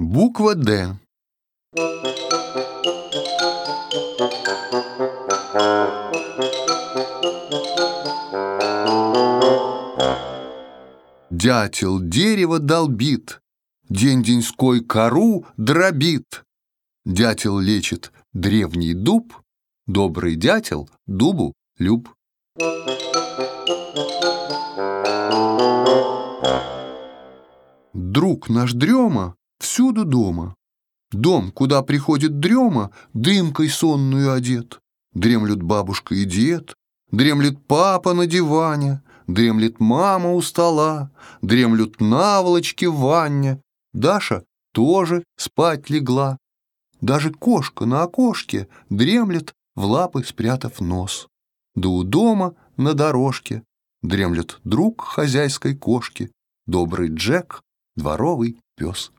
Буква «Д». Дятел дерево долбит, День-деньской кору дробит. Дятел лечит древний дуб, Добрый дятел дубу люб. Друг наш дрема всюду дома. Дом, куда приходит дрема, дымкой сонную одет. Дремлют бабушка и дед, дремлет папа на диване, дремлет мама у стола, дремлют наволочки в ванне. Даша тоже спать легла. Даже кошка на окошке дремлет, в лапы спрятав нос. Да у дома на дорожке дремлет друг хозяйской кошки, добрый Джек, дворовый пес.